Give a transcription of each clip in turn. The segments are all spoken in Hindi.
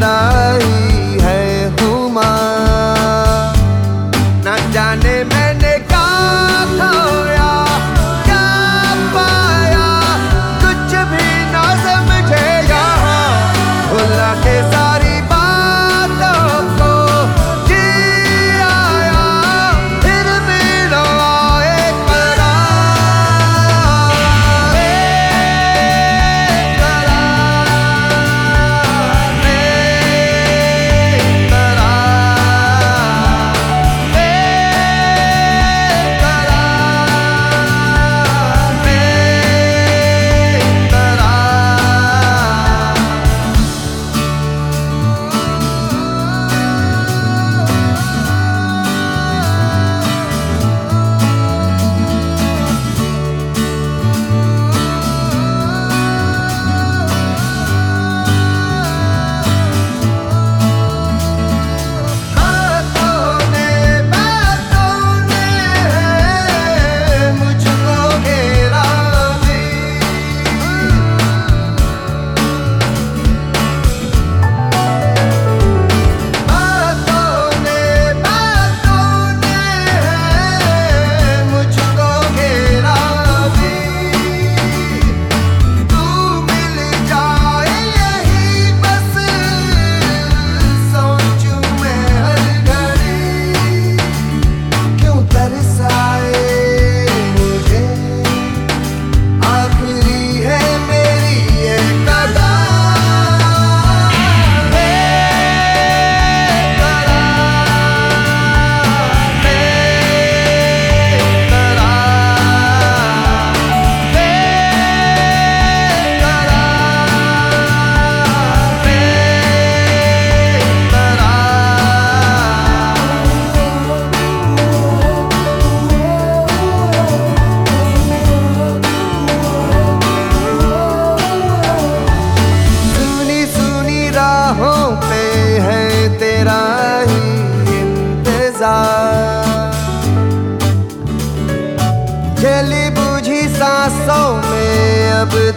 तेरा ही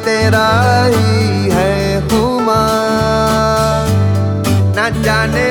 तेरा ही है हुमा न जाने